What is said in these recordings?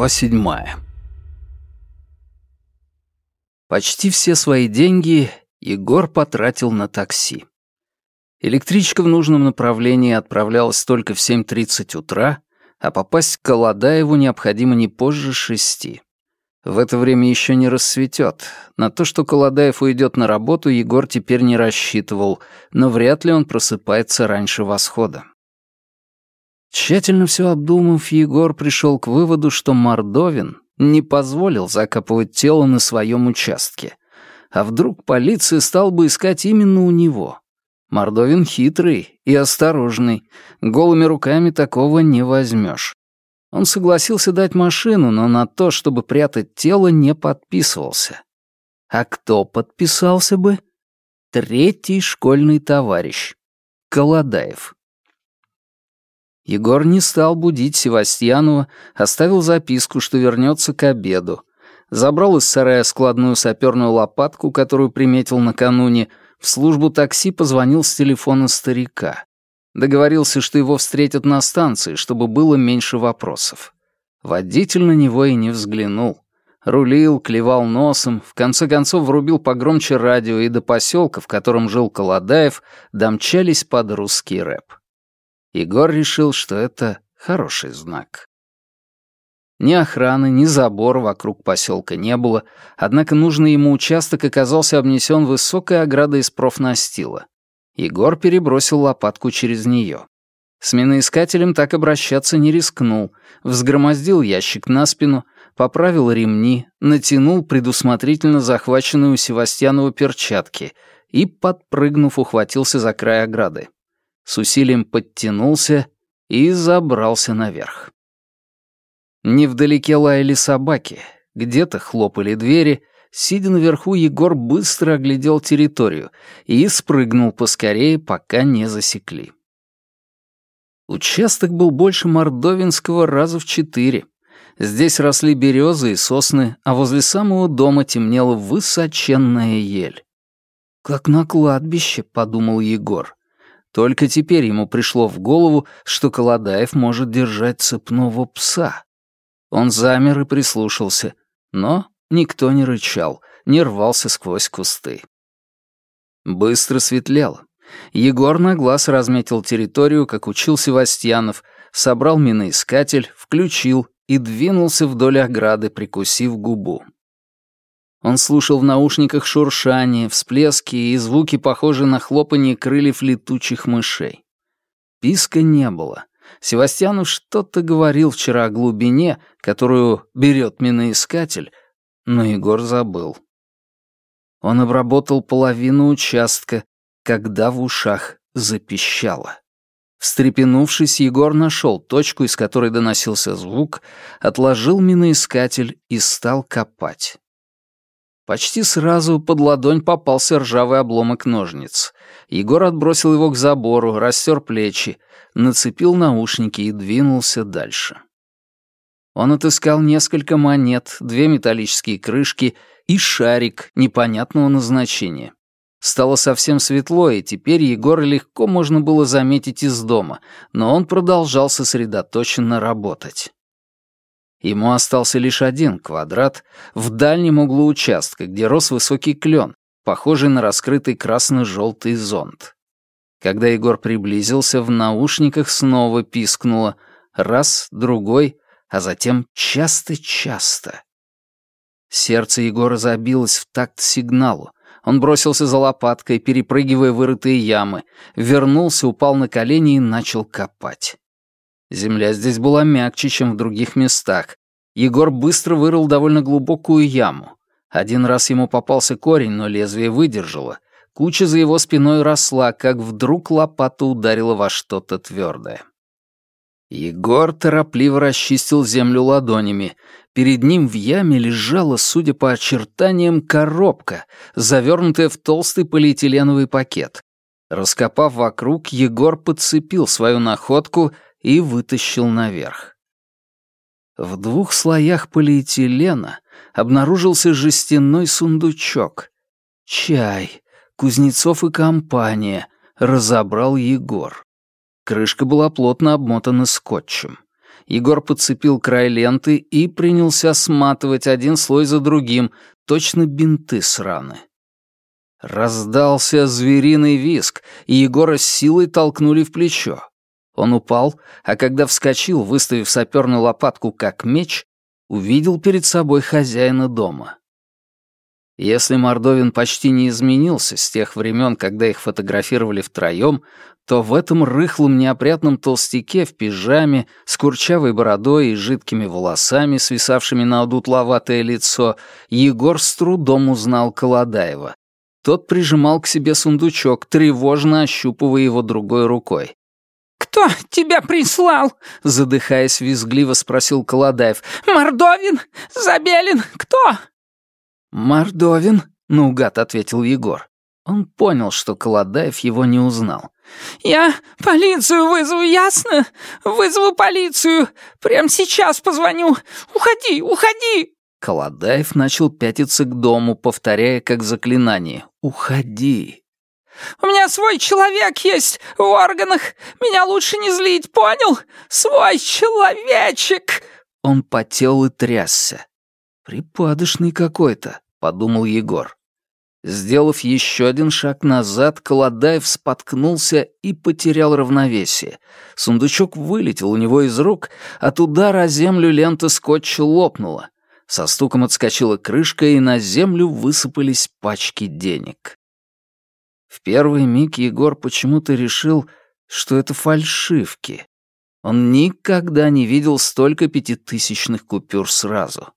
Глава седьмая. Почти все свои деньги Егор потратил на такси. Электричка в нужном направлении отправлялась только в 7.30 утра, а попасть к Колодаеву необходимо не позже шести. В это время еще не рассветет. На то, что Колодаев уйдет на работу, Егор теперь не рассчитывал, но вряд ли он просыпается раньше восхода. Тщательно все обдумав, Егор пришел к выводу, что Мордовин не позволил закапывать тело на своем участке. А вдруг полиция стала бы искать именно у него? Мордовин хитрый и осторожный. Голыми руками такого не возьмешь. Он согласился дать машину, но на то, чтобы прятать тело, не подписывался. А кто подписался бы? Третий школьный товарищ. Колодаев. Егор не стал будить Севастьянова, оставил записку, что вернется к обеду. Забрал из сарая складную саперную лопатку, которую приметил накануне, в службу такси позвонил с телефона старика. Договорился, что его встретят на станции, чтобы было меньше вопросов. Водитель на него и не взглянул. Рулил, клевал носом, в конце концов врубил погромче радио, и до поселка, в котором жил Колодаев, домчались под русский рэп. Егор решил, что это хороший знак. Ни охраны, ни забора вокруг поселка не было, однако нужный ему участок оказался обнесен высокой оградой из профнастила. Егор перебросил лопатку через нее. С миноискателем так обращаться не рискнул, взгромоздил ящик на спину, поправил ремни, натянул предусмотрительно захваченную у Севастьянова перчатки и, подпрыгнув, ухватился за край ограды с усилием подтянулся и забрался наверх. Невдалеке лаяли собаки, где-то хлопали двери, сидя наверху, Егор быстро оглядел территорию и спрыгнул поскорее, пока не засекли. Участок был больше Мордовинского раза в четыре. Здесь росли березы и сосны, а возле самого дома темнела высоченная ель. «Как на кладбище», — подумал Егор. Только теперь ему пришло в голову, что Колодаев может держать цепного пса. Он замер и прислушался, но никто не рычал, не рвался сквозь кусты. Быстро светлело. Егор на глаз разметил территорию, как учил Севастьянов, собрал миноискатель, включил и двинулся вдоль ограды, прикусив губу. Он слушал в наушниках шуршание, всплески и звуки, похожие на хлопанье крыльев летучих мышей. Писка не было. Севастьянов что-то говорил вчера о глубине, которую берет миноискатель, но Егор забыл. Он обработал половину участка, когда в ушах запищало. Встрепенувшись, Егор нашел точку, из которой доносился звук, отложил миноискатель и стал копать. Почти сразу под ладонь попался ржавый обломок ножниц. Егор отбросил его к забору, растер плечи, нацепил наушники и двинулся дальше. Он отыскал несколько монет, две металлические крышки и шарик непонятного назначения. Стало совсем светло, и теперь Егора легко можно было заметить из дома, но он продолжал сосредоточенно работать. Ему остался лишь один квадрат в дальнем углу участка, где рос высокий клен, похожий на раскрытый красно-желтый зонт. Когда Егор приблизился, в наушниках снова пискнуло. Раз, другой, а затем часто-часто. Сердце Егора забилось в такт сигналу. Он бросился за лопаткой, перепрыгивая вырытые ямы, вернулся, упал на колени и начал копать. Земля здесь была мягче, чем в других местах. Егор быстро вырыл довольно глубокую яму. Один раз ему попался корень, но лезвие выдержало. Куча за его спиной росла, как вдруг лопата ударила во что-то твердое. Егор торопливо расчистил землю ладонями. Перед ним в яме лежала, судя по очертаниям, коробка, завернутая в толстый полиэтиленовый пакет. Раскопав вокруг, Егор подцепил свою находку — и вытащил наверх. В двух слоях полиэтилена обнаружился жестяной сундучок. Чай, Кузнецов и компания, разобрал Егор. Крышка была плотно обмотана скотчем. Егор подцепил край ленты и принялся сматывать один слой за другим, точно бинты с раны. Раздался звериный виск, и Егора с силой толкнули в плечо. Он упал, а когда вскочил, выставив саперную лопатку как меч, увидел перед собой хозяина дома. Если Мордовин почти не изменился с тех времен, когда их фотографировали втроем, то в этом рыхлом неопрятном толстяке в пижаме, с курчавой бородой и жидкими волосами, свисавшими на одутловатое лицо, Егор с трудом узнал Колодаева. Тот прижимал к себе сундучок, тревожно ощупывая его другой рукой. «Кто тебя прислал?» — задыхаясь визгливо спросил Колодаев. «Мордовин? Забелин? Кто?» «Мордовин», — наугад ответил Егор. Он понял, что Колодаев его не узнал. «Я полицию вызову, ясно? Вызову полицию. Прямо сейчас позвоню. Уходи, уходи!» Колодаев начал пятиться к дому, повторяя как заклинание «Уходи». «У меня свой человек есть в органах. Меня лучше не злить, понял? Свой человечек!» Он потел и трясся. «Припадочный какой-то», — подумал Егор. Сделав еще один шаг назад, Колодаев споткнулся и потерял равновесие. Сундучок вылетел у него из рук, от удара о землю лента скотча лопнула. Со стуком отскочила крышка, и на землю высыпались пачки денег. В первый миг Егор почему-то решил, что это фальшивки. Он никогда не видел столько пятитысячных купюр сразу.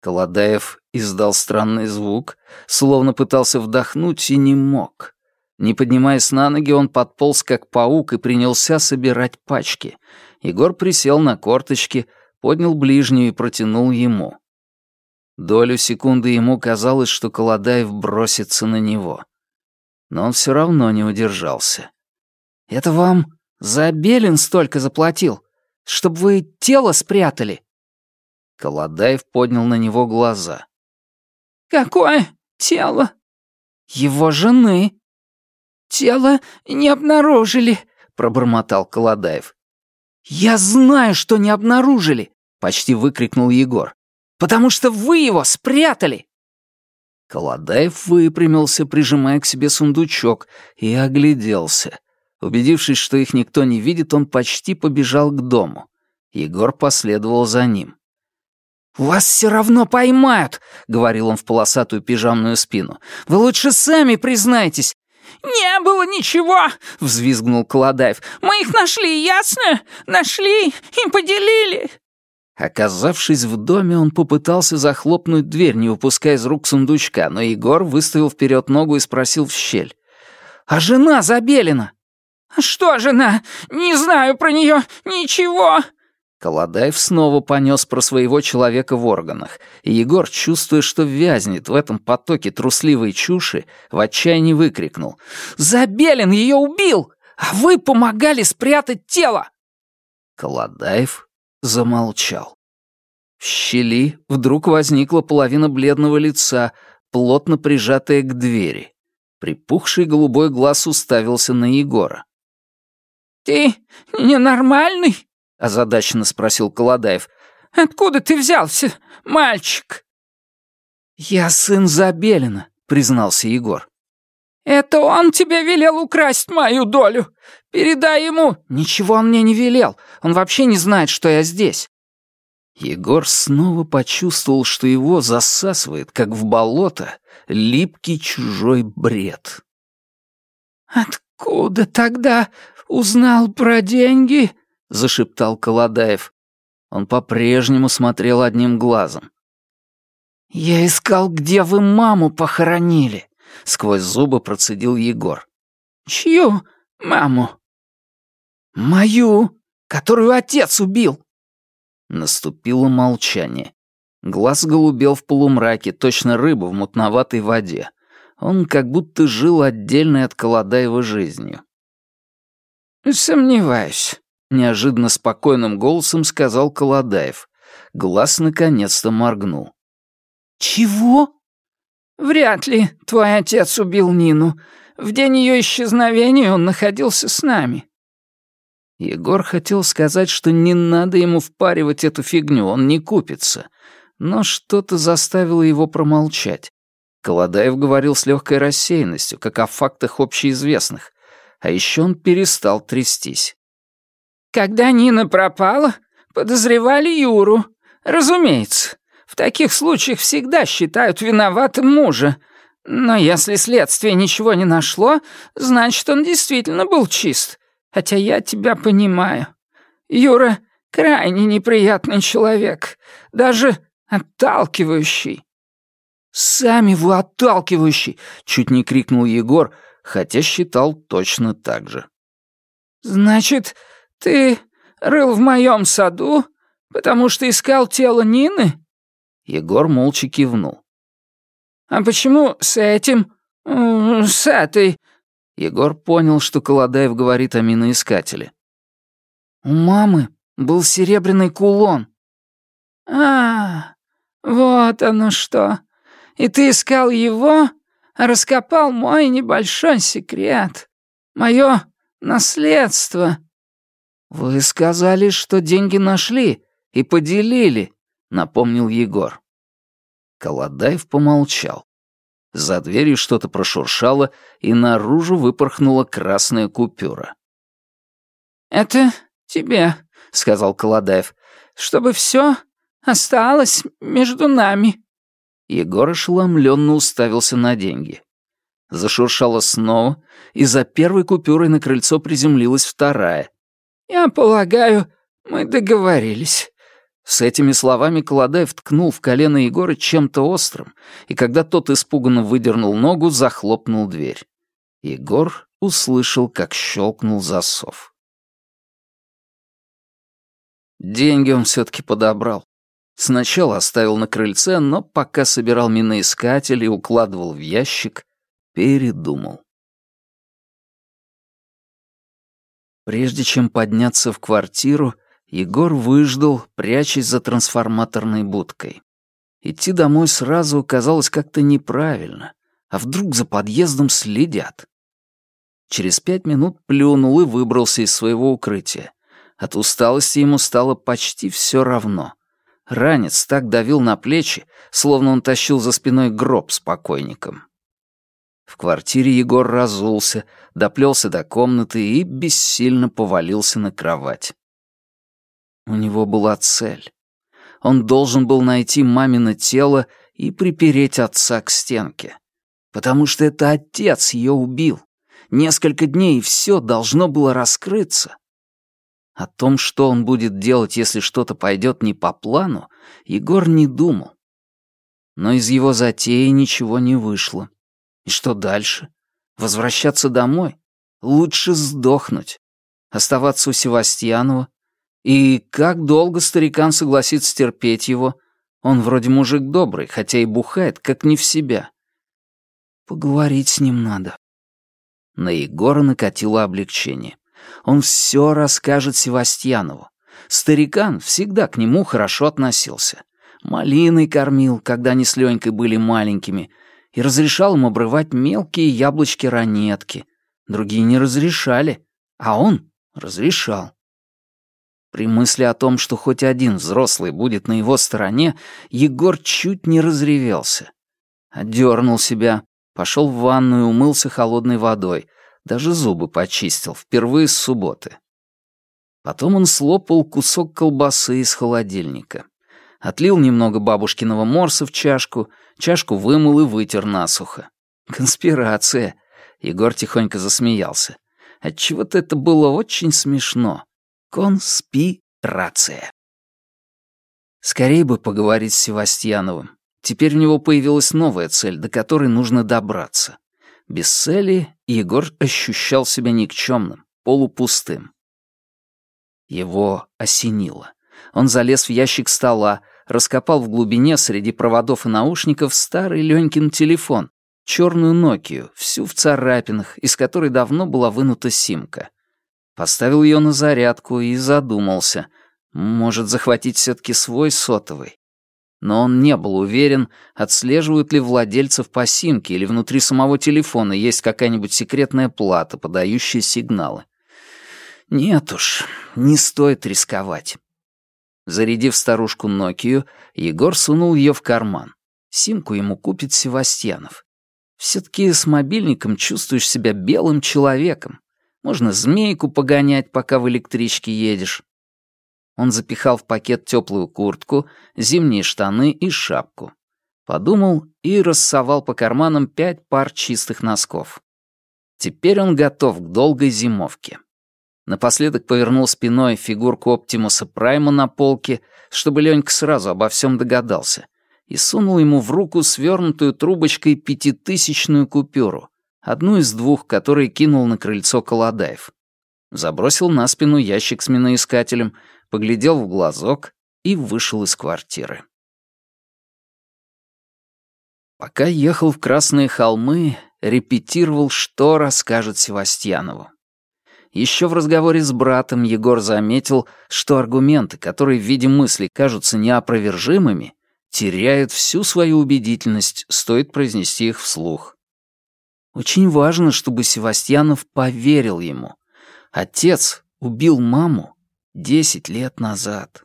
Колодаев издал странный звук, словно пытался вдохнуть и не мог. Не поднимаясь на ноги, он подполз как паук и принялся собирать пачки. Егор присел на корточки, поднял ближнюю и протянул ему. Долю секунды ему казалось, что Колодаев бросится на него. Но он все равно не удержался. «Это вам Забелин столько заплатил, чтобы вы тело спрятали?» Колодаев поднял на него глаза. «Какое тело?» «Его жены». «Тело не обнаружили», — пробормотал Колодаев. «Я знаю, что не обнаружили», — почти выкрикнул Егор. «Потому что вы его спрятали!» Колодаев выпрямился, прижимая к себе сундучок, и огляделся. Убедившись, что их никто не видит, он почти побежал к дому. Егор последовал за ним. «Вас все равно поймают», — говорил он в полосатую пижамную спину. «Вы лучше сами признайтесь». «Не было ничего», — взвизгнул Колодаев. «Мы их нашли, ясно? Нашли и поделили». Оказавшись в доме, он попытался захлопнуть дверь, не выпуская из рук сундучка, но Егор выставил вперед ногу и спросил в щель. «А жена Забелина?» «Что жена? Не знаю про нее ничего», Колодаев снова понес про своего человека в органах, и Егор, чувствуя, что вязнет в этом потоке трусливой чуши, в отчаянии выкрикнул. «Забелин ее убил! А вы помогали спрятать тело!» Колодаев замолчал. В щели вдруг возникла половина бледного лица, плотно прижатая к двери. Припухший голубой глаз уставился на Егора. «Ты ненормальный?» — озадаченно спросил Колодаев. «Откуда ты взялся, мальчик?» «Я сын Забелина», — признался Егор. «Это он тебе велел украсть мою долю. Передай ему...» «Ничего он мне не велел. Он вообще не знает, что я здесь». Егор снова почувствовал, что его засасывает, как в болото, липкий чужой бред. «Откуда тогда узнал про деньги?» — зашептал Колодаев. Он по-прежнему смотрел одним глазом. «Я искал, где вы маму похоронили», — сквозь зубы процедил Егор. «Чью маму?» «Мою, которую отец убил». Наступило молчание. Глаз голубел в полумраке, точно рыба в мутноватой воде. Он как будто жил отдельной от Колодаева жизнью. «Сомневаюсь», — неожиданно спокойным голосом сказал Колодаев. Глаз наконец-то моргнул. «Чего?» «Вряд ли твой отец убил Нину. В день ее исчезновения он находился с нами». Егор хотел сказать, что не надо ему впаривать эту фигню, он не купится. Но что-то заставило его промолчать. Колодаев говорил с легкой рассеянностью, как о фактах общеизвестных. А еще он перестал трястись. «Когда Нина пропала, подозревали Юру. Разумеется. В таких случаях всегда считают виноватым мужа. Но если следствие ничего не нашло, значит, он действительно был чист. Хотя я тебя понимаю. Юра — крайне неприятный человек, даже отталкивающий». «Сами вы отталкивающий!» — чуть не крикнул Егор, хотя считал точно так же. «Значит, ты рыл в моем саду, потому что искал тело Нины?» Егор молча кивнул. «А почему с этим... с этой...» Егор понял, что Колодаев говорит о миноискателе. «У мамы был серебряный кулон». «А, вот оно что. И ты искал его, а раскопал мой небольшой секрет. Мое наследство». «Вы сказали, что деньги нашли и поделили», — напомнил Егор. Колодаев помолчал. За дверью что-то прошуршало, и наружу выпорхнула красная купюра. «Это тебе», — сказал Колодаев, — «чтобы все осталось между нами». Егор ошеломленно уставился на деньги. Зашуршало снова, и за первой купюрой на крыльцо приземлилась вторая. «Я полагаю, мы договорились. С этими словами Колодаев ткнул в колено Егора чем-то острым, и когда тот испуганно выдернул ногу, захлопнул дверь. Егор услышал, как щелкнул засов. Деньги он все-таки подобрал. Сначала оставил на крыльце, но пока собирал миноискатель и укладывал в ящик, передумал. Прежде чем подняться в квартиру, Егор выждал, прячась за трансформаторной будкой. Идти домой сразу казалось как-то неправильно. А вдруг за подъездом следят? Через пять минут плюнул и выбрался из своего укрытия. От усталости ему стало почти все равно. Ранец так давил на плечи, словно он тащил за спиной гроб с покойником. В квартире Егор разулся, доплелся до комнаты и бессильно повалился на кровать. У него была цель. Он должен был найти мамино тело и припереть отца к стенке. Потому что это отец ее убил. Несколько дней, и все должно было раскрыться. О том, что он будет делать, если что-то пойдет не по плану, Егор не думал. Но из его затеи ничего не вышло. И что дальше? Возвращаться домой? Лучше сдохнуть. Оставаться у Севастьянова, и как долго старикан согласится терпеть его? Он вроде мужик добрый, хотя и бухает, как не в себя. Поговорить с ним надо. На Егора накатило облегчение. Он все расскажет Севастьянову. Старикан всегда к нему хорошо относился. Малиной кормил, когда они с Ленькой были маленькими, и разрешал им обрывать мелкие яблочки-ранетки. Другие не разрешали, а он разрешал. При мысли о том, что хоть один взрослый будет на его стороне, Егор чуть не разревелся. Отдернул себя, пошел в ванную, умылся холодной водой, даже зубы почистил, впервые с субботы. Потом он слопал кусок колбасы из холодильника. Отлил немного бабушкиного морса в чашку, чашку вымыл и вытер насухо. Конспирация. Егор тихонько засмеялся. Отчего-то это было очень смешно. Конспирация. Скорее бы поговорить с Севастьяновым. Теперь у него появилась новая цель, до которой нужно добраться. Без цели Егор ощущал себя никчемным, полупустым. Его осенило. Он залез в ящик стола, раскопал в глубине среди проводов и наушников старый Ленькин телефон, черную Нокию, всю в царапинах, из которой давно была вынута симка. Поставил ее на зарядку и задумался. Может, захватить все-таки свой сотовый? Но он не был уверен, отслеживают ли владельцев по симке или внутри самого телефона есть какая-нибудь секретная плата, подающая сигналы. Нет уж, не стоит рисковать. Зарядив старушку Нокию, Егор сунул ее в карман. Симку ему купит Севастьянов. Все-таки с мобильником чувствуешь себя белым человеком. Можно змейку погонять, пока в электричке едешь. Он запихал в пакет теплую куртку, зимние штаны и шапку. Подумал и рассовал по карманам пять пар чистых носков. Теперь он готов к долгой зимовке. Напоследок повернул спиной фигурку Оптимуса Прайма на полке, чтобы Ленька сразу обо всем догадался, и сунул ему в руку свернутую трубочкой пятитысячную купюру, одну из двух, которые кинул на крыльцо Колодаев. Забросил на спину ящик с миноискателем, поглядел в глазок и вышел из квартиры. Пока ехал в Красные холмы, репетировал, что расскажет Севастьянову. Еще в разговоре с братом Егор заметил, что аргументы, которые в виде мыслей кажутся неопровержимыми, теряют всю свою убедительность, стоит произнести их вслух. Очень важно, чтобы Севастьянов поверил ему. Отец убил маму десять лет назад.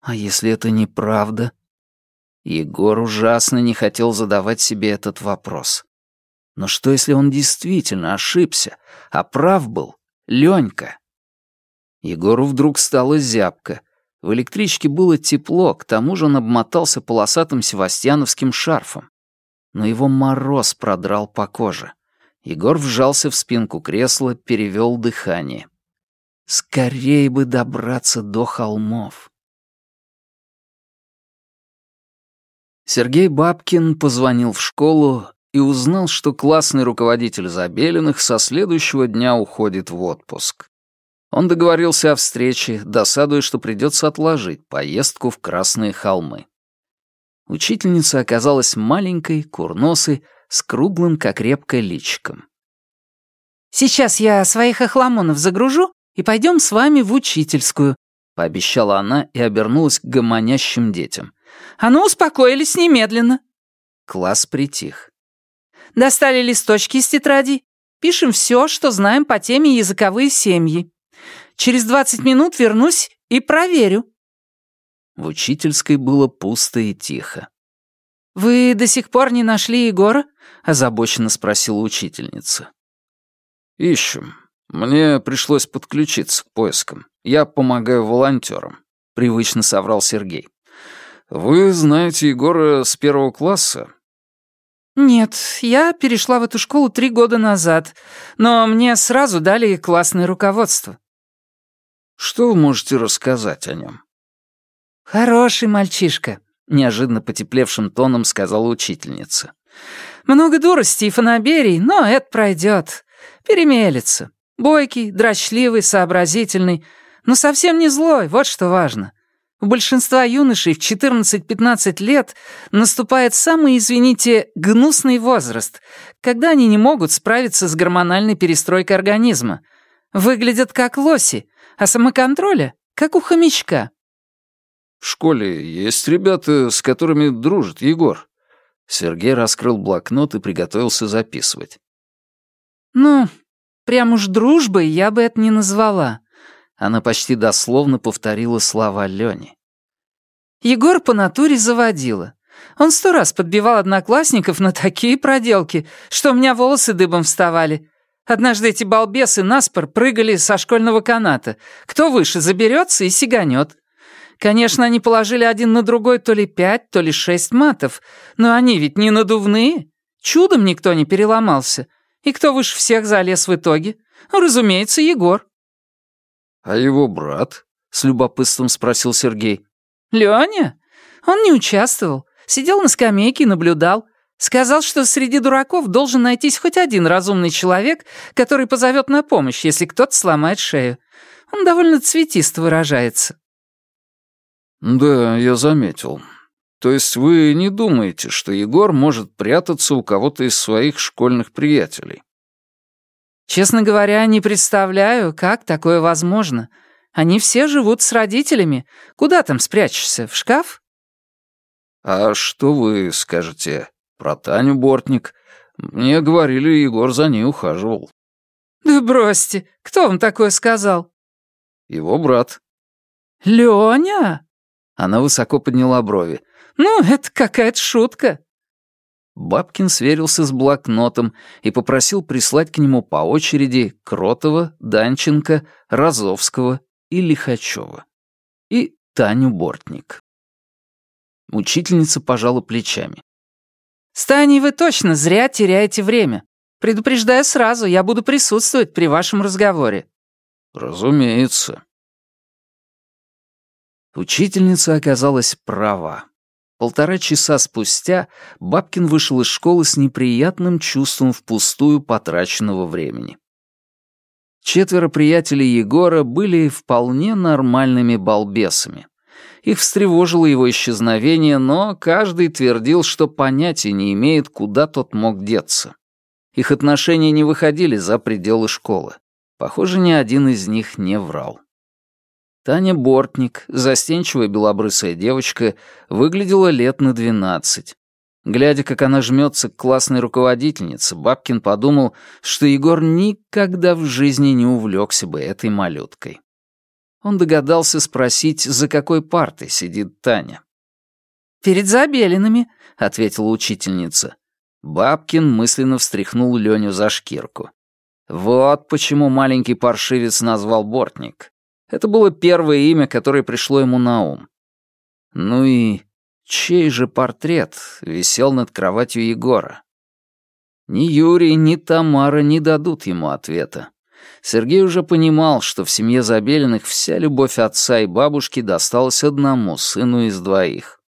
А если это неправда? Егор ужасно не хотел задавать себе этот вопрос. Но что, если он действительно ошибся, а прав был Ленька? Егору вдруг стало зябко. В электричке было тепло, к тому же он обмотался полосатым севастьяновским шарфом. Но его мороз продрал по коже. Егор вжался в спинку кресла, перевел дыхание. Скорее бы добраться до холмов. Сергей Бабкин позвонил в школу и узнал, что классный руководитель Забелиных со следующего дня уходит в отпуск. Он договорился о встрече, досадуя, что придется отложить поездку в Красные холмы. Учительница оказалась маленькой, курносой, с круглым, как репка, личиком. «Сейчас я своих охламонов загружу и пойдем с вами в учительскую», — пообещала она и обернулась к гомонящим детям. «А ну, успокоились немедленно». Класс притих. «Достали листочки из тетрадей. Пишем все, что знаем по теме языковые семьи. Через двадцать минут вернусь и проверю». В учительской было пусто и тихо. «Вы до сих пор не нашли Егора?» — озабоченно спросила учительница. «Ищем. Мне пришлось подключиться к поискам. Я помогаю волонтерам», — привычно соврал Сергей. «Вы знаете Егора с первого класса?» «Нет, я перешла в эту школу три года назад, но мне сразу дали классное руководство». «Что вы можете рассказать о нем?» «Хороший мальчишка», — неожиданно потеплевшим тоном сказала учительница. «Много дурости и фанаберий, но это пройдет. Перемелется. Бойкий, дрочливый, сообразительный, но совсем не злой, вот что важно. У большинства юношей в 14-15 лет наступает самый, извините, гнусный возраст, когда они не могут справиться с гормональной перестройкой организма. Выглядят как лоси, а самоконтроля — как у хомячка. «В школе есть ребята, с которыми дружит Егор». Сергей раскрыл блокнот и приготовился записывать. «Ну, прям уж дружбой я бы это не назвала. Она почти дословно повторила слова Лёни. Егор по натуре заводила. Он сто раз подбивал одноклассников на такие проделки, что у меня волосы дыбом вставали. Однажды эти балбесы наспор прыгали со школьного каната. Кто выше заберется и сиганет. Конечно, они положили один на другой то ли пять, то ли шесть матов, но они ведь не надувные. Чудом никто не переломался. И кто выше всех залез в итоге? Разумеется, Егор. «А его брат?» — с любопытством спросил Сергей. «Лёня? Он не участвовал. Сидел на скамейке и наблюдал. Сказал, что среди дураков должен найтись хоть один разумный человек, который позовет на помощь, если кто-то сломает шею. Он довольно цветисто выражается». «Да, я заметил. То есть вы не думаете, что Егор может прятаться у кого-то из своих школьных приятелей?» Честно говоря, не представляю, как такое возможно. Они все живут с родителями. Куда там спрячешься? В шкаф? А что вы скажете про Таню Бортник? Мне говорили, Егор за ней ухаживал. «Да бросьте, кто вам такое сказал?» «Его брат». «Лёня?» Она высоко подняла брови. «Ну, это какая-то шутка». Бабкин сверился с блокнотом и попросил прислать к нему по очереди Кротова, Данченко, Розовского и Лихачева. И Таню Бортник. Учительница пожала плечами. «С Таней вы точно зря теряете время. Предупреждаю сразу, я буду присутствовать при вашем разговоре». «Разумеется». Учительница оказалась права. Полтора часа спустя Бабкин вышел из школы с неприятным чувством впустую потраченного времени. Четверо приятелей Егора были вполне нормальными балбесами. Их встревожило его исчезновение, но каждый твердил, что понятия не имеет, куда тот мог деться. Их отношения не выходили за пределы школы. Похоже, ни один из них не врал. Таня Бортник, застенчивая белобрысая девочка, выглядела лет на двенадцать. Глядя, как она жмется к классной руководительнице, Бабкин подумал, что Егор никогда в жизни не увлекся бы этой малюткой. Он догадался спросить, за какой партой сидит Таня. «Перед Забелинами», — ответила учительница. Бабкин мысленно встряхнул Леню за шкирку. Вот почему маленький паршивец назвал Бортник. Это было первое имя, которое пришло ему на ум. Ну и чей же портрет висел над кроватью Егора? Ни Юрий, ни Тамара не дадут ему ответа. Сергей уже понимал, что в семье Забелиных вся любовь отца и бабушки досталась одному сыну из двоих.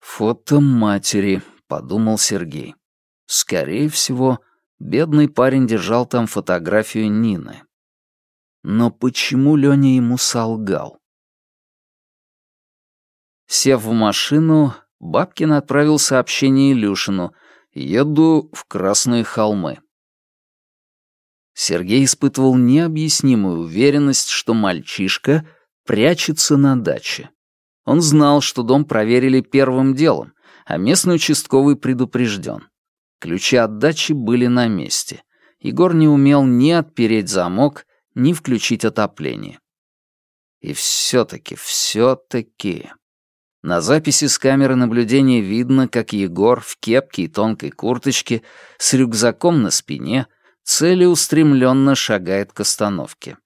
«Фото матери», — подумал Сергей. Скорее всего, бедный парень держал там фотографию Нины. Но почему Лёня ему солгал? Сев в машину, Бабкин отправил сообщение Илюшину «Еду в Красные холмы». Сергей испытывал необъяснимую уверенность, что мальчишка прячется на даче. Он знал, что дом проверили первым делом, а местный участковый предупрежден. Ключи от дачи были на месте. Егор не умел ни отпереть замок, ни включить отопление. И все-таки, все-таки... На записи с камеры наблюдения видно, как Егор в кепке и тонкой курточке с рюкзаком на спине — целеустремленно шагает к остановке.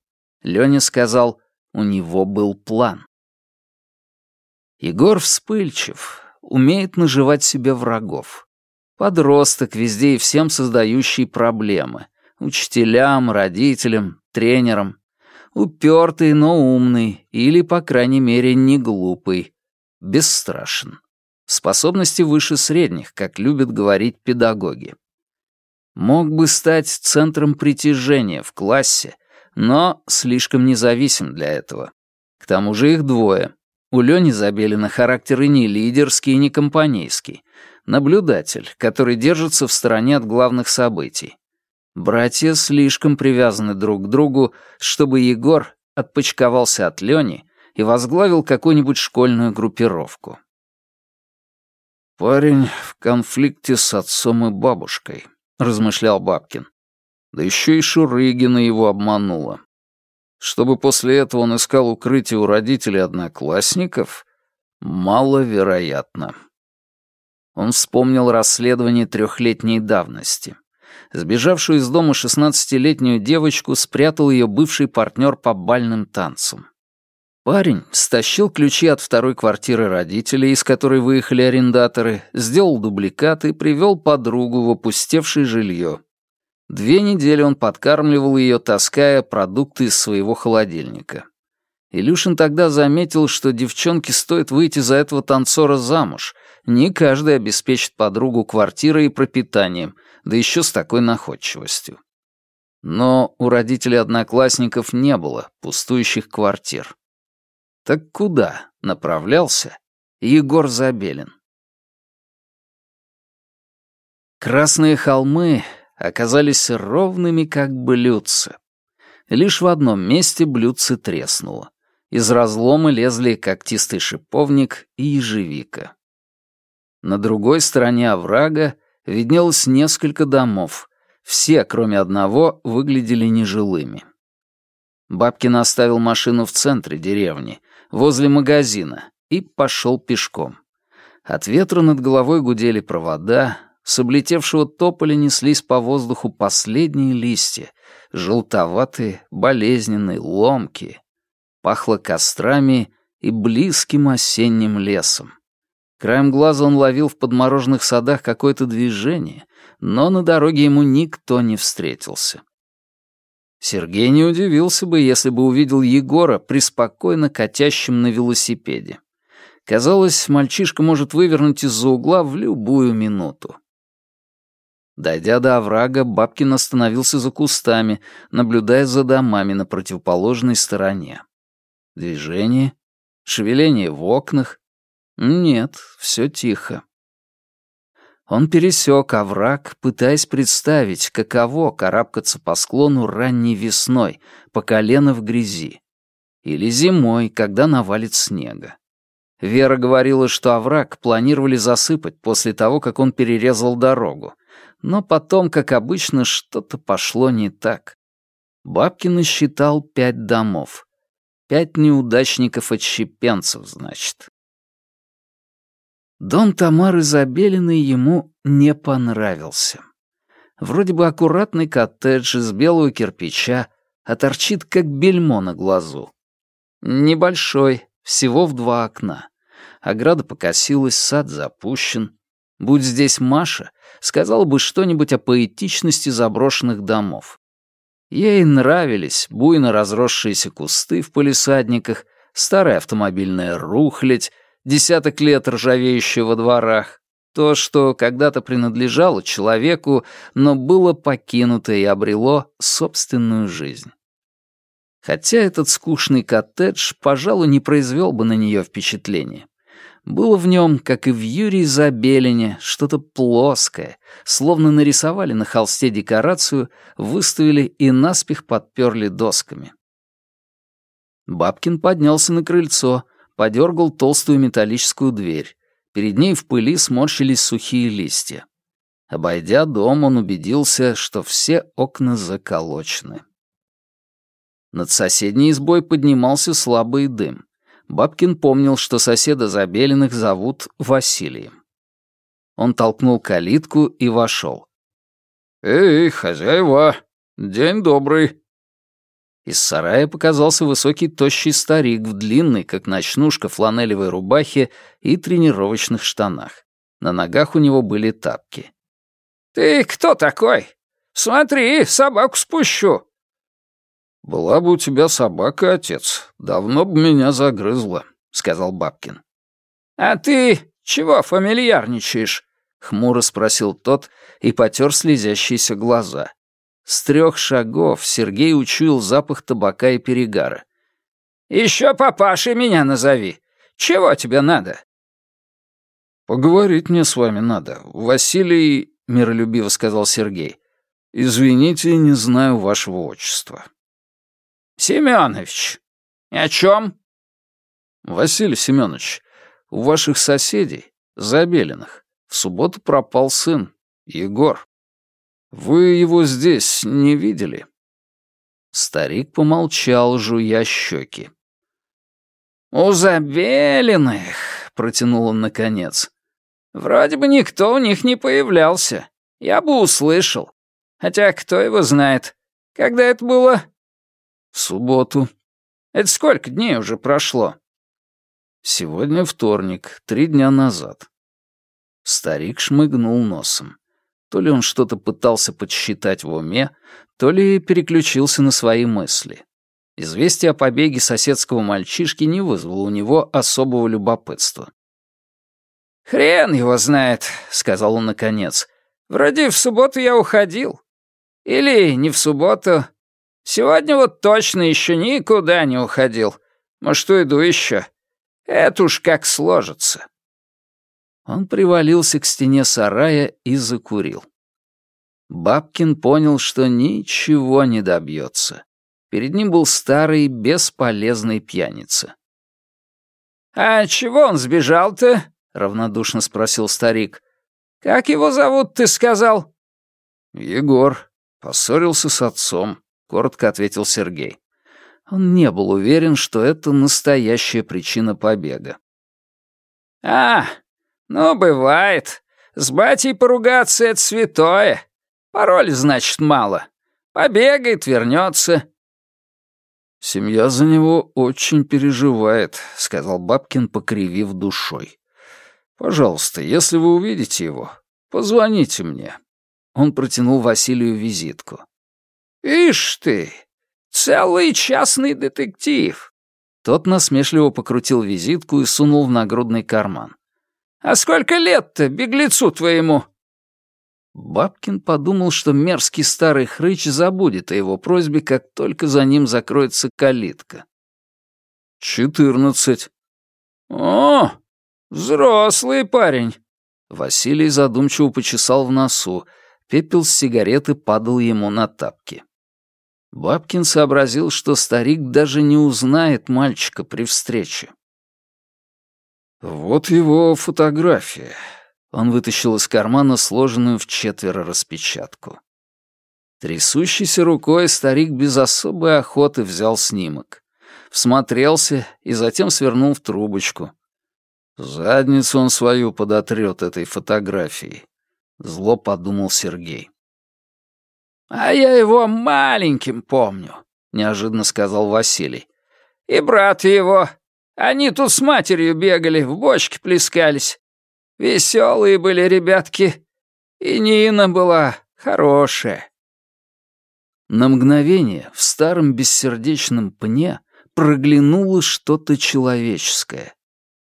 Леня сказал, у него был план. Егор вспыльчив, умеет наживать себе врагов. Подросток, везде и всем создающий проблемы. Учителям, родителям, тренерам. Упертый, но умный, или, по крайней мере, не глупый. Бесстрашен. Способности выше средних, как любят говорить педагоги мог бы стать центром притяжения в классе, но слишком независим для этого. К тому же их двое. У Лёни Забелина характер и не лидерский, и не компанейский. Наблюдатель, который держится в стороне от главных событий. Братья слишком привязаны друг к другу, чтобы Егор отпочковался от Лёни и возглавил какую-нибудь школьную группировку. Парень в конфликте с отцом и бабушкой. — размышлял Бабкин. Да еще и Шурыгина его обманула. Чтобы после этого он искал укрытие у родителей одноклассников, маловероятно. Он вспомнил расследование трехлетней давности. Сбежавшую из дома шестнадцатилетнюю девочку спрятал ее бывший партнер по бальным танцам. Парень стащил ключи от второй квартиры родителей, из которой выехали арендаторы, сделал дубликат и привел подругу в опустевшее жилье. Две недели он подкармливал ее, таская продукты из своего холодильника. Илюшин тогда заметил, что девчонке стоит выйти за этого танцора замуж. Не каждый обеспечит подругу квартирой и пропитанием, да еще с такой находчивостью. Но у родителей одноклассников не было пустующих квартир. Так куда направлялся Егор Забелин? Красные холмы оказались ровными, как блюдце. Лишь в одном месте блюдце треснуло. Из разлома лезли когтистый шиповник и ежевика. На другой стороне оврага виднелось несколько домов. Все, кроме одного, выглядели нежилыми. Бабкин оставил машину в центре деревни, возле магазина, и пошел пешком. От ветра над головой гудели провода, с облетевшего тополя неслись по воздуху последние листья, желтоватые, болезненные, ломкие. Пахло кострами и близким осенним лесом. Краем глаза он ловил в подмороженных садах какое-то движение, но на дороге ему никто не встретился. Сергей не удивился бы, если бы увидел Егора преспокойно катящим на велосипеде. Казалось, мальчишка может вывернуть из-за угла в любую минуту. Дойдя до оврага, Бабкин остановился за кустами, наблюдая за домами на противоположной стороне. Движение, шевеление в окнах. Нет, все тихо. Он пересек овраг, пытаясь представить, каково карабкаться по склону ранней весной, по колено в грязи. Или зимой, когда навалит снега. Вера говорила, что овраг планировали засыпать после того, как он перерезал дорогу. Но потом, как обычно, что-то пошло не так. Бабкин насчитал пять домов. Пять неудачников-отщепенцев, значит. Дом Тамары Забелиной ему не понравился. Вроде бы аккуратный коттедж из белого кирпича, а торчит как бельмо на глазу. Небольшой, всего в два окна. Ограда покосилась, сад запущен. Будь здесь Маша, сказала бы что-нибудь о поэтичности заброшенных домов. Ей нравились буйно разросшиеся кусты в полисадниках, старая автомобильная рухлядь, десяток лет ржавеющего во дворах, то, что когда-то принадлежало человеку, но было покинуто и обрело собственную жизнь. Хотя этот скучный коттедж, пожалуй, не произвел бы на нее впечатления. Было в нем, как и в Юрии Забелине, что-то плоское, словно нарисовали на холсте декорацию, выставили и наспех подперли досками. Бабкин поднялся на крыльцо, подергал толстую металлическую дверь. Перед ней в пыли сморщились сухие листья. Обойдя дом, он убедился, что все окна заколочены. Над соседней избой поднимался слабый дым. Бабкин помнил, что соседа Забелиных зовут Василием. Он толкнул калитку и вошел. «Эй, хозяева, день добрый!» Из сарая показался высокий тощий старик в длинной, как ночнушка, фланелевой рубахе и тренировочных штанах. На ногах у него были тапки. «Ты кто такой? Смотри, собаку спущу!» «Была бы у тебя собака, отец, давно бы меня загрызла», — сказал Бабкин. «А ты чего фамильярничаешь?» — хмуро спросил тот и потер слезящиеся глаза. С трех шагов Сергей учуял запах табака и перегара. «Еще папашей меня назови. Чего тебе надо?» «Поговорить мне с вами надо. Василий...» — миролюбиво сказал Сергей. «Извините, не знаю вашего отчества». «Семёныч, о чем?» «Василий Семёнович, у ваших соседей, Забелиных, в субботу пропал сын, Егор. Вы его здесь не видели?» Старик помолчал, жуя щеки. «У Забелиных», — протянул он наконец. «Вроде бы никто у них не появлялся. Я бы услышал. Хотя кто его знает. Когда это было?» «В субботу». «Это сколько дней уже прошло?» «Сегодня вторник, три дня назад». Старик шмыгнул носом. То ли он что-то пытался подсчитать в уме, то ли переключился на свои мысли. Известие о побеге соседского мальчишки не вызвало у него особого любопытства. «Хрен его знает», — сказал он наконец. «Вроде в субботу я уходил. Или не в субботу, Сегодня вот точно еще никуда не уходил. Может, уйду еще. Это уж как сложится». Он привалился к стене сарая и закурил. Бабкин понял, что ничего не добьется. Перед ним был старый, бесполезный пьяница. «А чего он сбежал-то?» — равнодушно спросил старик. «Как его зовут, ты сказал?» «Егор. Поссорился с отцом, коротко ответил Сергей. Он не был уверен, что это настоящая причина побега. «А, ну, бывает. С батей поругаться — это святое. Пароль, значит, мало. Побегает, вернется. «Семья за него очень переживает», — сказал Бабкин, покривив душой. «Пожалуйста, если вы увидите его, позвоните мне». Он протянул Василию визитку. «Ишь ты, целый частный детектив!» Тот насмешливо покрутил визитку и сунул в нагрудный карман. «А сколько лет-то беглецу твоему?» Бабкин подумал, что мерзкий старый хрыч забудет о его просьбе, как только за ним закроется калитка. «Четырнадцать». «О, взрослый парень». Василий задумчиво почесал в носу. Пепел с сигареты падал ему на тапки. Бабкин сообразил, что старик даже не узнает мальчика при встрече. «Вот его фотография», он вытащил из кармана сложенную в четверо распечатку. Трясущейся рукой старик без особой охоты взял снимок. Всмотрелся и затем свернул в трубочку. Задницу он свою подотрёт этой фотографией. Зло подумал Сергей. «А я его маленьким помню», — неожиданно сказал Василий. «И брат его. Они тут с матерью бегали, в бочке плескались. Веселые были ребятки. И Нина была хорошая. На мгновение в старом бессердечном пне проглянуло что-то человеческое.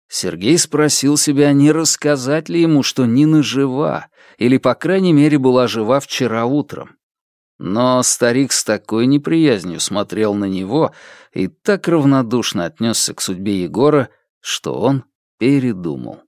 Сергей спросил себя, не рассказать ли ему, что Нина жива, или, по крайней мере, была жива вчера утром. Но старик с такой неприязнью смотрел на него и так равнодушно отнесся к судьбе Егора, что он передумал.